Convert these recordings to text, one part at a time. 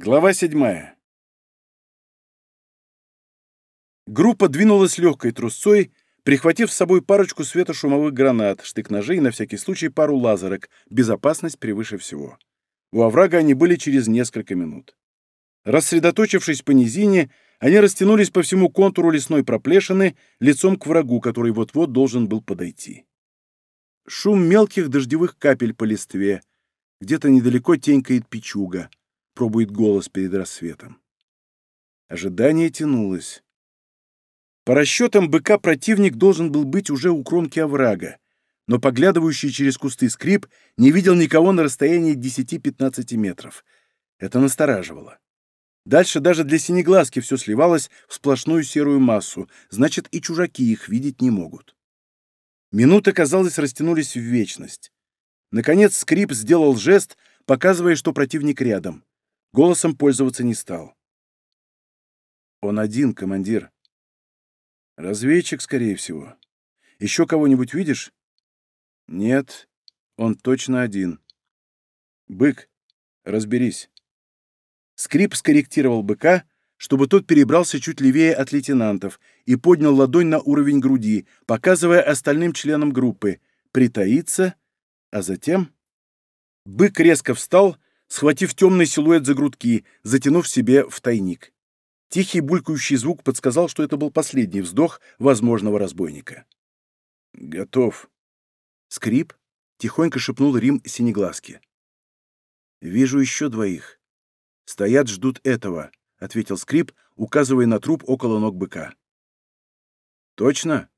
Глава седьмая. Группа двинулась легкой трусцой, прихватив с собой парочку светошумовых гранат, штык-ножей и на всякий случай пару лазерок, безопасность превыше всего. У оврага они были через несколько минут. Рассредоточившись по низине, они растянулись по всему контуру лесной проплешины, лицом к врагу, который вот-вот должен был подойти. Шум мелких дождевых капель по листве. Где-то недалеко тенькает печуга пробует голос перед рассветом. Ожидание тянулось. По расчетам быка противник должен был быть уже у кромки оврага, но поглядывающий через кусты скрип не видел никого на расстоянии 10-15 метров. Это настораживало. Дальше даже для синеглазки все сливалось в сплошную серую массу, значит, и чужаки их видеть не могут. Минуты, казалось, растянулись в вечность. Наконец скрип сделал жест, показывая, что противник рядом. Голосом пользоваться не стал. Он один, командир. Разведчик, скорее всего. Еще кого-нибудь видишь? Нет, он точно один. Бык, разберись. Скрип скорректировал быка, чтобы тот перебрался чуть левее от лейтенантов и поднял ладонь на уровень груди, показывая остальным членам группы притаиться, а затем... Бык резко встал схватив темный силуэт за грудки, затянув себе в тайник. Тихий булькающий звук подсказал, что это был последний вздох возможного разбойника. «Готов». Скрип, тихонько шепнул Рим синеглазки. «Вижу еще двоих. Стоят, ждут этого», — ответил Скрип, указывая на труп около ног быка. «Точно?»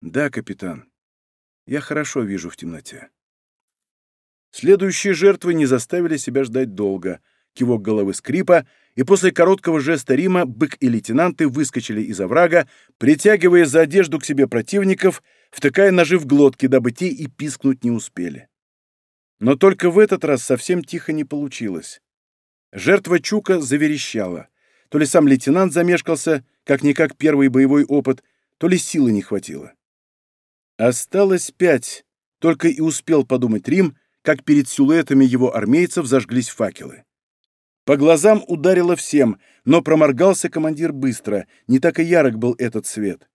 «Да, капитан. Я хорошо вижу в темноте». Следующие жертвы не заставили себя ждать долго. Кивок головы скрипа, и после короткого жеста Рима бык и лейтенанты выскочили из оврага, притягивая за одежду к себе противников, втыкая ножи в глотки, дабы те и пискнуть не успели. Но только в этот раз совсем тихо не получилось. Жертва Чука заверещала. То ли сам лейтенант замешкался, как-никак первый боевой опыт, то ли силы не хватило. Осталось пять, только и успел подумать Рим, как перед силуэтами его армейцев зажглись факелы. По глазам ударило всем, но проморгался командир быстро, не так и ярок был этот свет.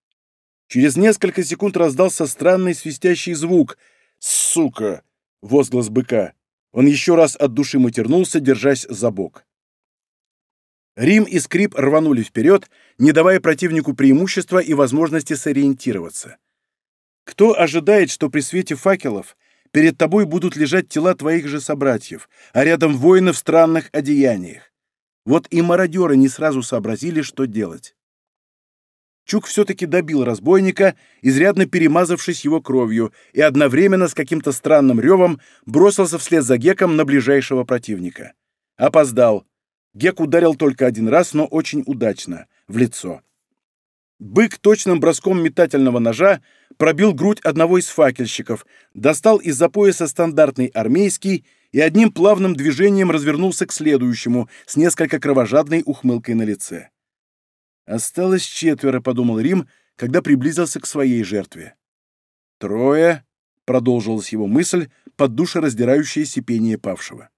Через несколько секунд раздался странный свистящий звук. «Сука!» — возглас быка. Он еще раз от души матернулся, держась за бок. Рим и Скрип рванули вперед, не давая противнику преимущества и возможности сориентироваться. Кто ожидает, что при свете факелов Перед тобой будут лежать тела твоих же собратьев, а рядом воины в странных одеяниях. Вот и мародеры не сразу сообразили, что делать. Чук все-таки добил разбойника, изрядно перемазавшись его кровью, и одновременно с каким-то странным ревом бросился вслед за Геком на ближайшего противника. Опоздал. Гек ударил только один раз, но очень удачно, в лицо. Бык точным броском метательного ножа пробил грудь одного из факельщиков, достал из-за пояса стандартный армейский и одним плавным движением развернулся к следующему с несколько кровожадной ухмылкой на лице. «Осталось четверо», — подумал Рим, когда приблизился к своей жертве. «Трое», — продолжилась его мысль под душераздирающее сипение павшего.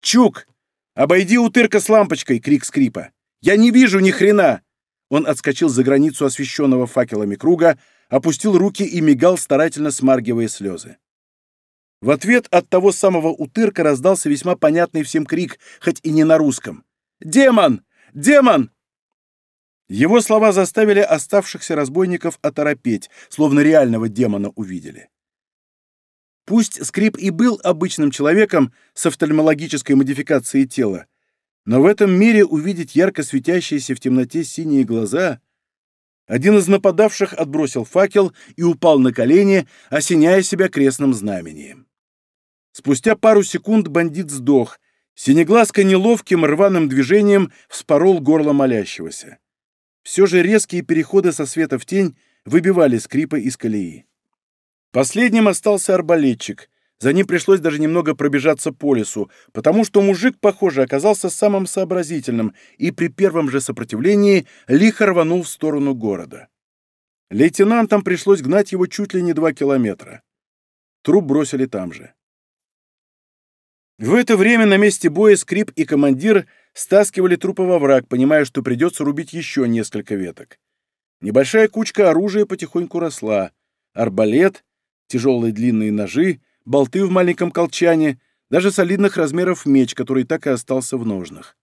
«Чук! Обойди утырка с лампочкой!» — крик скрипа. «Я не вижу ни хрена!» Он отскочил за границу освещенного факелами круга, опустил руки и мигал, старательно смаргивая слезы. В ответ от того самого утырка раздался весьма понятный всем крик, хоть и не на русском. «Демон! Демон!» Его слова заставили оставшихся разбойников оторопеть, словно реального демона увидели. Пусть Скрип и был обычным человеком с офтальмологической модификацией тела, но в этом мире увидеть ярко светящиеся в темноте синие глаза... Один из нападавших отбросил факел и упал на колени, осеняя себя крестным знамением. Спустя пару секунд бандит сдох. Синеглазка неловким рваным движением вспорол горло молящегося. Все же резкие переходы со света в тень выбивали скрипа из колеи. Последним остался арбалетчик, за ним пришлось даже немного пробежаться по лесу, потому что мужик, похоже, оказался самым сообразительным и при первом же сопротивлении лихо рванул в сторону города. Лейтенантам пришлось гнать его чуть ли не два километра. Труп бросили там же. В это время на месте боя скрип и командир стаскивали трупы во враг, понимая, что придется рубить еще несколько веток. Небольшая кучка оружия потихоньку росла. Арбалет, тяжелые длинные ножи, болты в маленьком колчане, даже солидных размеров меч, который так и остался в ножнах.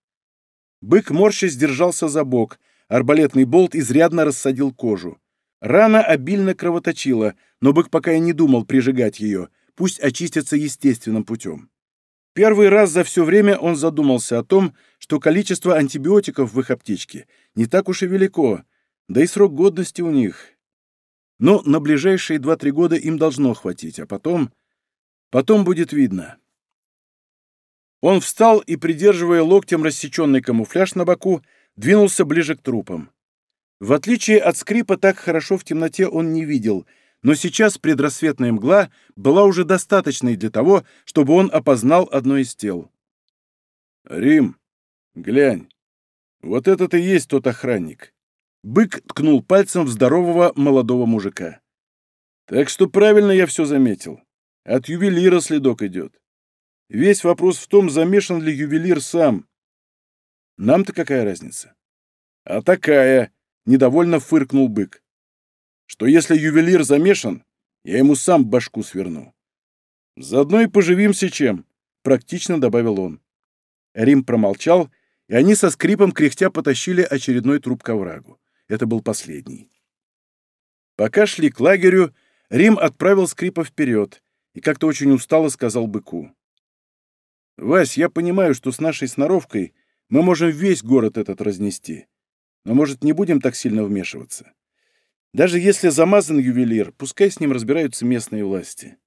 Бык морщись держался за бок, арбалетный болт изрядно рассадил кожу. Рана обильно кровоточила, но бык пока и не думал прижигать ее, пусть очистится естественным путем. Первый раз за все время он задумался о том, что количество антибиотиков в их аптечке не так уж и велико, да и срок годности у них. Но на ближайшие 2-3 года им должно хватить, а потом... Потом будет видно. Он встал и, придерживая локтем рассеченный камуфляж на боку, двинулся ближе к трупам. В отличие от скрипа, так хорошо в темноте он не видел, но сейчас предрассветная мгла была уже достаточной для того, чтобы он опознал одно из тел. «Рим, глянь, вот этот и есть тот охранник». Бык ткнул пальцем в здорового молодого мужика. «Так что правильно я все заметил. От ювелира следок идет. Весь вопрос в том, замешан ли ювелир сам. Нам-то какая разница? А такая, недовольно фыркнул бык. Что если ювелир замешан, я ему сам башку сверну. Заодно и поживимся чем, практично добавил он. Рим промолчал, и они со скрипом кряхтя потащили очередной труп к оврагу. Это был последний. Пока шли к лагерю, Рим отправил скрипа вперед и как-то очень устало сказал быку. «Вась, я понимаю, что с нашей сноровкой мы можем весь город этот разнести. Но, может, не будем так сильно вмешиваться? Даже если замазан ювелир, пускай с ним разбираются местные власти.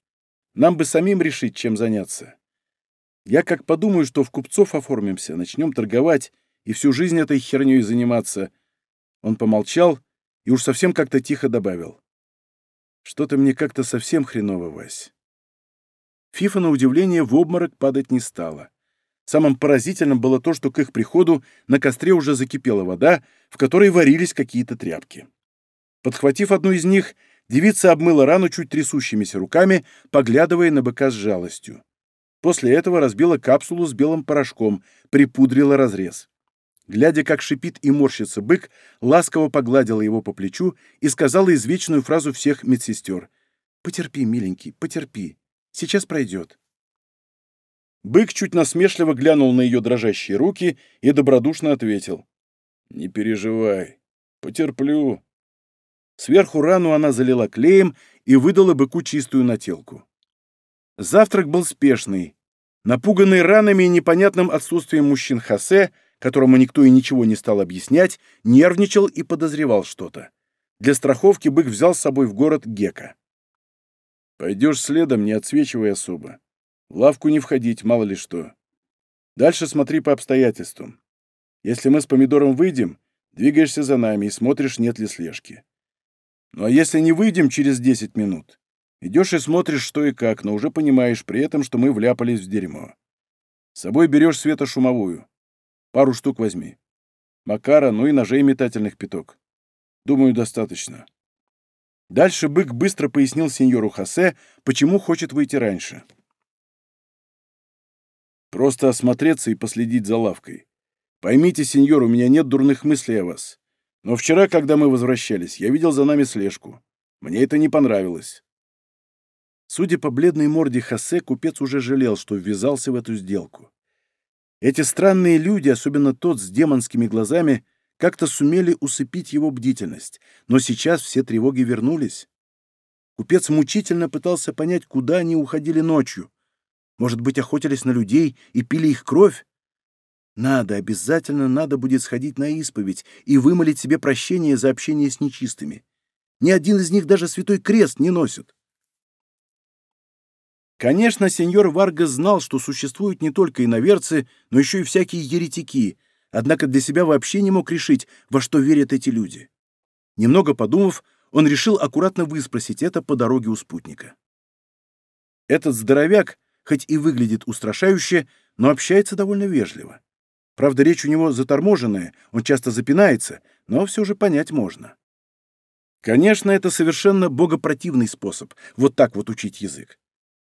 Нам бы самим решить, чем заняться. Я как подумаю, что в купцов оформимся, начнем торговать и всю жизнь этой херней заниматься. Он помолчал и уж совсем как-то тихо добавил. Что-то мне как-то совсем хреново, Вась. Фифа, на удивление, в обморок падать не стала. Самым поразительным было то, что к их приходу на костре уже закипела вода, в которой варились какие-то тряпки. Подхватив одну из них, девица обмыла рану чуть трясущимися руками, поглядывая на быка с жалостью. После этого разбила капсулу с белым порошком, припудрила разрез. Глядя, как шипит и морщится бык, ласково погладила его по плечу и сказала извечную фразу всех медсестер. «Потерпи, миленький, потерпи. Сейчас пройдет». Бык чуть насмешливо глянул на ее дрожащие руки и добродушно ответил. «Не переживай. Потерплю». Сверху рану она залила клеем и выдала быку чистую нателку. Завтрак был спешный. Напуганный ранами и непонятным отсутствием мужчин Хосе, которому никто и ничего не стал объяснять, нервничал и подозревал что-то. Для страховки бык взял с собой в город Гека. Пойдешь следом, не отсвечивай особо. В лавку не входить, мало ли что. Дальше смотри по обстоятельствам. Если мы с помидором выйдем, двигаешься за нами и смотришь, нет ли слежки. Ну а если не выйдем через 10 минут, идешь и смотришь, что и как, но уже понимаешь при этом, что мы вляпались в дерьмо. С собой берешь светошумовую. Пару штук возьми. Макара, ну и ножей метательных пяток. Думаю, достаточно. Дальше бык быстро пояснил сеньору Хосе, почему хочет выйти раньше. Просто осмотреться и последить за лавкой. Поймите, сеньор, у меня нет дурных мыслей о вас. Но вчера, когда мы возвращались, я видел за нами слежку. Мне это не понравилось. Судя по бледной морде Хосе, купец уже жалел, что ввязался в эту сделку. Эти странные люди, особенно тот с демонскими глазами, как-то сумели усыпить его бдительность, но сейчас все тревоги вернулись. Купец мучительно пытался понять, куда они уходили ночью. Может быть, охотились на людей и пили их кровь? Надо, обязательно надо будет сходить на исповедь и вымолить себе прощение за общение с нечистыми. Ни один из них даже святой крест не носит. Конечно, сеньор Варга знал, что существуют не только иноверцы, но еще и всякие еретики — однако для себя вообще не мог решить, во что верят эти люди. Немного подумав, он решил аккуратно выспросить это по дороге у спутника. Этот здоровяк, хоть и выглядит устрашающе, но общается довольно вежливо. Правда, речь у него заторможенная, он часто запинается, но все же понять можно. Конечно, это совершенно богопротивный способ, вот так вот учить язык.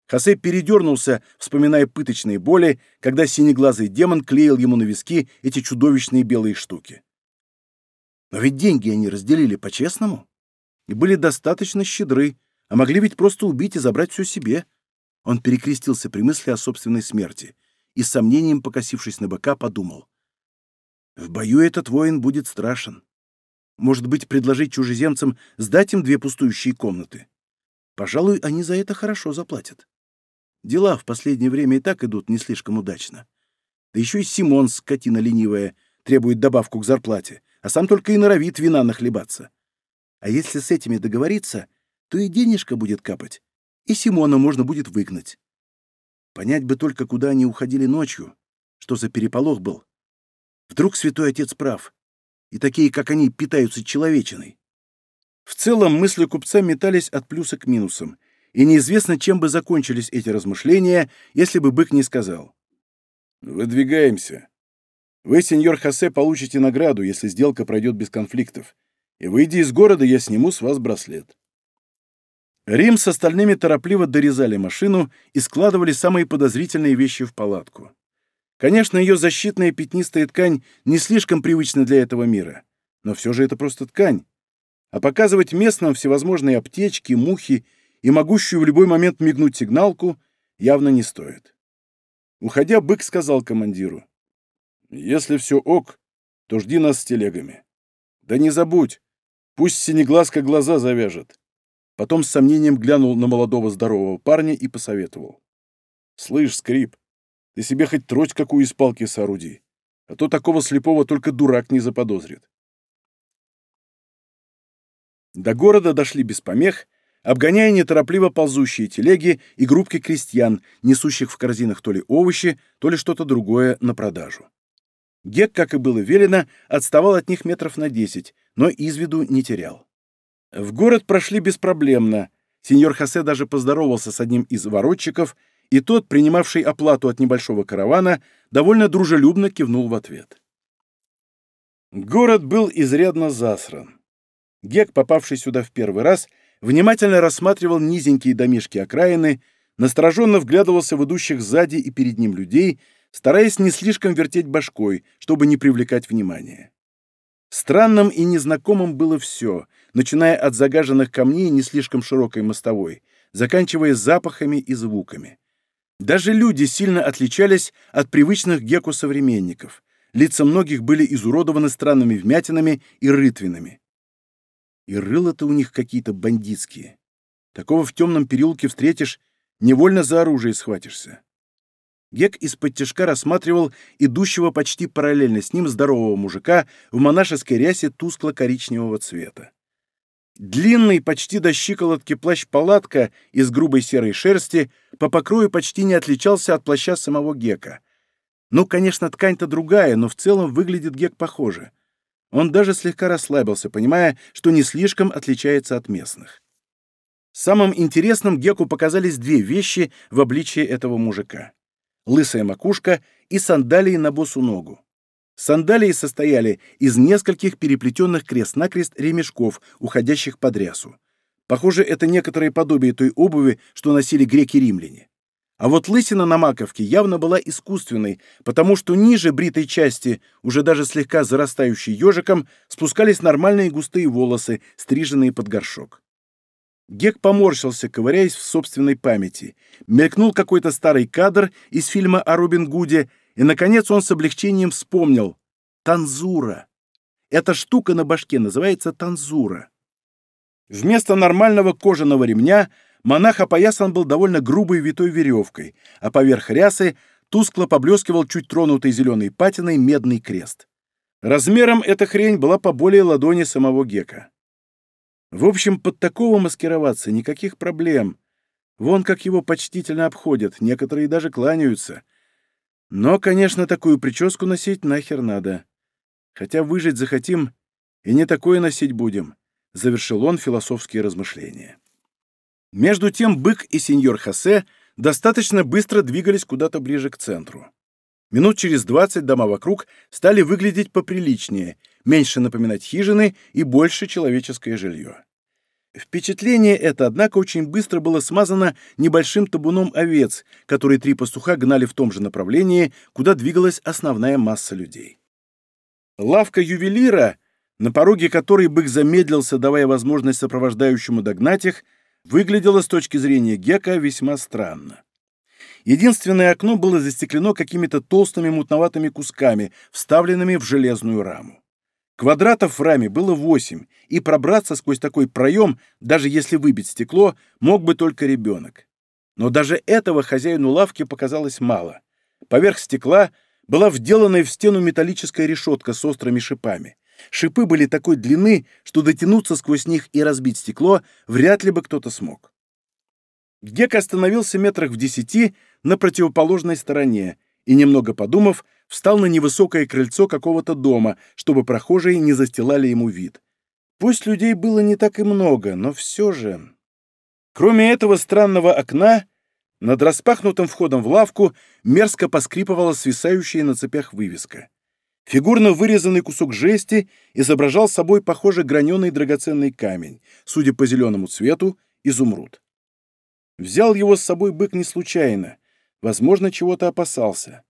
Хосе передернулся, вспоминая пыточные боли, когда синеглазый демон клеил ему на виски эти чудовищные белые штуки. Но ведь деньги они разделили по-честному и были достаточно щедры, а могли ведь просто убить и забрать все себе. Он перекрестился при мысли о собственной смерти и с сомнением, покосившись на быка, подумал. В бою этот воин будет страшен. Может быть, предложить чужеземцам сдать им две пустующие комнаты? Пожалуй, они за это хорошо заплатят. Дела в последнее время и так идут не слишком удачно. Да еще и Симон, скотина ленивая, требует добавку к зарплате, а сам только и норовит вина нахлебаться. А если с этими договориться, то и денежка будет капать, и Симона можно будет выгнать. Понять бы только, куда они уходили ночью, что за переполох был. Вдруг святой отец прав, и такие, как они, питаются человечиной. В целом мысли купца метались от плюса к минусам, и неизвестно, чем бы закончились эти размышления, если бы бык не сказал. «Выдвигаемся. Вы, сеньор Хосе, получите награду, если сделка пройдет без конфликтов, и, выйдя из города, я сниму с вас браслет». Рим с остальными торопливо дорезали машину и складывали самые подозрительные вещи в палатку. Конечно, ее защитная пятнистая ткань не слишком привычна для этого мира, но все же это просто ткань. А показывать местным всевозможные аптечки, мухи и могущую в любой момент мигнуть сигналку явно не стоит. Уходя, бык сказал командиру, «Если все ок, то жди нас с телегами. Да не забудь, пусть синеглазка глаза завяжет». Потом с сомнением глянул на молодого здорового парня и посоветовал. «Слышь, скрип, ты себе хоть трость какую из палки сооруди, а то такого слепого только дурак не заподозрит». До города дошли без помех, обгоняя неторопливо ползущие телеги и группки крестьян, несущих в корзинах то ли овощи, то ли что-то другое на продажу. Гек, как и было велено, отставал от них метров на десять, но из виду не терял. В город прошли беспроблемно. Сеньор Хосе даже поздоровался с одним из воротчиков, и тот, принимавший оплату от небольшого каравана, довольно дружелюбно кивнул в ответ. Город был изрядно засран. Гек, попавший сюда в первый раз, — внимательно рассматривал низенькие домишки окраины, настороженно вглядывался в идущих сзади и перед ним людей, стараясь не слишком вертеть башкой, чтобы не привлекать внимания. Странным и незнакомым было все, начиная от загаженных камней не слишком широкой мостовой, заканчивая запахами и звуками. Даже люди сильно отличались от привычных геку-современников. Лица многих были изуродованы странными вмятинами и рытвинами. И рыло-то у них какие-то бандитские. Такого в темном переулке встретишь, невольно за оружие схватишься. Гек из-под тяжка рассматривал идущего почти параллельно с ним здорового мужика в монашеской рясе тускло-коричневого цвета. Длинный, почти до щиколотки плащ-палатка из грубой серой шерсти по покрою почти не отличался от плаща самого Гека. Ну, конечно, ткань-то другая, но в целом выглядит Гек похоже. Он даже слегка расслабился, понимая, что не слишком отличается от местных. Самым интересным Геку показались две вещи в обличии этого мужика. Лысая макушка и сандалии на босу ногу. Сандалии состояли из нескольких переплетенных крест-накрест ремешков, уходящих под рясу. Похоже, это некоторое подобие той обуви, что носили греки-римляне. А вот лысина на маковке явно была искусственной, потому что ниже бритой части, уже даже слегка зарастающей ежиком, спускались нормальные густые волосы, стриженные под горшок. Гек поморщился, ковыряясь в собственной памяти. Мелькнул какой-то старый кадр из фильма о Робин Гуде, и, наконец, он с облегчением вспомнил. Танзура. Эта штука на башке называется танзура. Вместо нормального кожаного ремня — Монах опоясан был довольно грубой витой веревкой, а поверх рясы тускло поблескивал чуть тронутый зеленой патиной медный крест. Размером эта хрень была по более ладони самого Гека. В общем, под такого маскироваться никаких проблем. Вон как его почтительно обходят, некоторые даже кланяются. Но, конечно, такую прическу носить нахер надо. Хотя выжить захотим, и не такое носить будем, — завершил он философские размышления. Между тем бык и сеньор Хосе достаточно быстро двигались куда-то ближе к центру. Минут через двадцать дома вокруг стали выглядеть поприличнее, меньше напоминать хижины и больше человеческое жилье. Впечатление это, однако, очень быстро было смазано небольшим табуном овец, которые три пастуха гнали в том же направлении, куда двигалась основная масса людей. Лавка ювелира, на пороге которой бык замедлился, давая возможность сопровождающему догнать их, выглядела с точки зрения Гека весьма странно. Единственное окно было застеклено какими-то толстыми мутноватыми кусками, вставленными в железную раму. Квадратов в раме было восемь, и пробраться сквозь такой проем, даже если выбить стекло, мог бы только ребенок. Но даже этого хозяину лавки показалось мало. Поверх стекла была вделанная в стену металлическая решетка с острыми шипами. Шипы были такой длины, что дотянуться сквозь них и разбить стекло вряд ли бы кто-то смог. Гек остановился метрах в десяти на противоположной стороне и, немного подумав, встал на невысокое крыльцо какого-то дома, чтобы прохожие не застилали ему вид. Пусть людей было не так и много, но все же... Кроме этого странного окна, над распахнутым входом в лавку мерзко поскрипывала свисающая на цепях вывеска. Фигурно вырезанный кусок жести изображал собой, похоже, граненый драгоценный камень, судя по зеленому цвету, изумруд. Взял его с собой бык не случайно, возможно, чего-то опасался.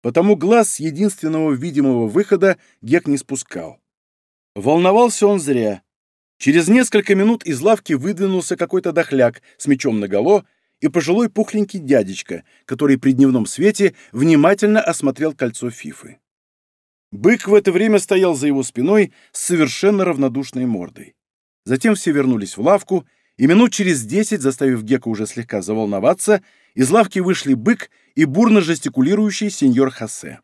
Потому глаз единственного видимого выхода Гек не спускал. Волновался он зря. Через несколько минут из лавки выдвинулся какой-то дохляк с мечом наголо и пожилой пухленький дядечка, который при дневном свете внимательно осмотрел кольцо фифы. Бык в это время стоял за его спиной с совершенно равнодушной мордой. Затем все вернулись в лавку, и минут через десять, заставив Гека уже слегка заволноваться, из лавки вышли бык и бурно жестикулирующий сеньор Хосе.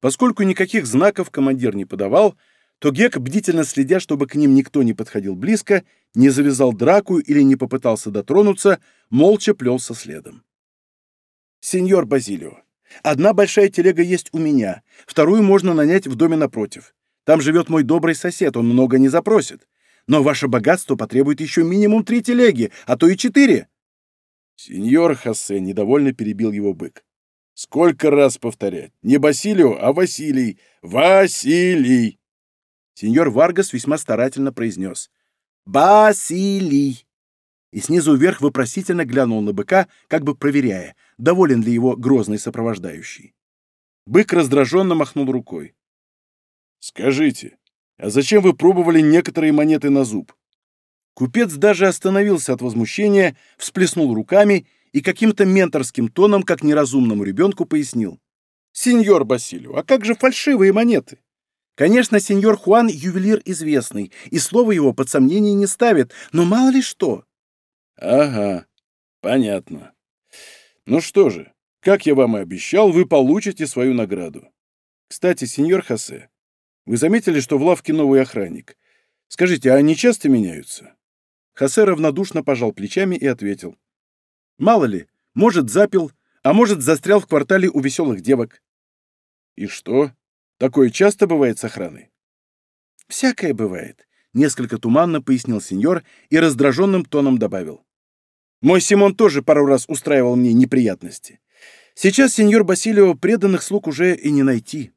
Поскольку никаких знаков командир не подавал, то Гек, бдительно следя, чтобы к ним никто не подходил близко, не завязал драку или не попытался дотронуться, молча плелся следом. «Сеньор Базилио, Одна большая телега есть у меня, вторую можно нанять в доме напротив. Там живет мой добрый сосед, он много не запросит. Но ваше богатство потребует еще минимум три телеги, а то и четыре». Сеньор Хосе недовольно перебил его бык. «Сколько раз повторять? Не Басилио, а Василий. Василий!» Сеньор Варгас весьма старательно произнес. «Басилий!» И снизу вверх вопросительно глянул на быка, как бы проверяя, доволен ли его грозный сопровождающий. Бык раздраженно махнул рукой. «Скажите, а зачем вы пробовали некоторые монеты на зуб?» Купец даже остановился от возмущения, всплеснул руками и каким-то менторским тоном, как неразумному ребенку, пояснил. «Сеньор Басилио, а как же фальшивые монеты?» Конечно, сеньор Хуан ювелир известный, и слово его под сомнение не ставит, но мало ли что. Ага, понятно. Ну что же, как я вам и обещал, вы получите свою награду. Кстати, сеньор Хосе, вы заметили, что в лавке новый охранник? Скажите, а они часто меняются?» Хосе равнодушно пожал плечами и ответил. «Мало ли, может, запил, а может, застрял в квартале у веселых девок». «И что? Такое часто бывает с охраной?» «Всякое бывает», — несколько туманно пояснил сеньор и раздраженным тоном добавил. Мой Симон тоже пару раз устраивал мне неприятности. Сейчас сеньор Басилио преданных слуг уже и не найти.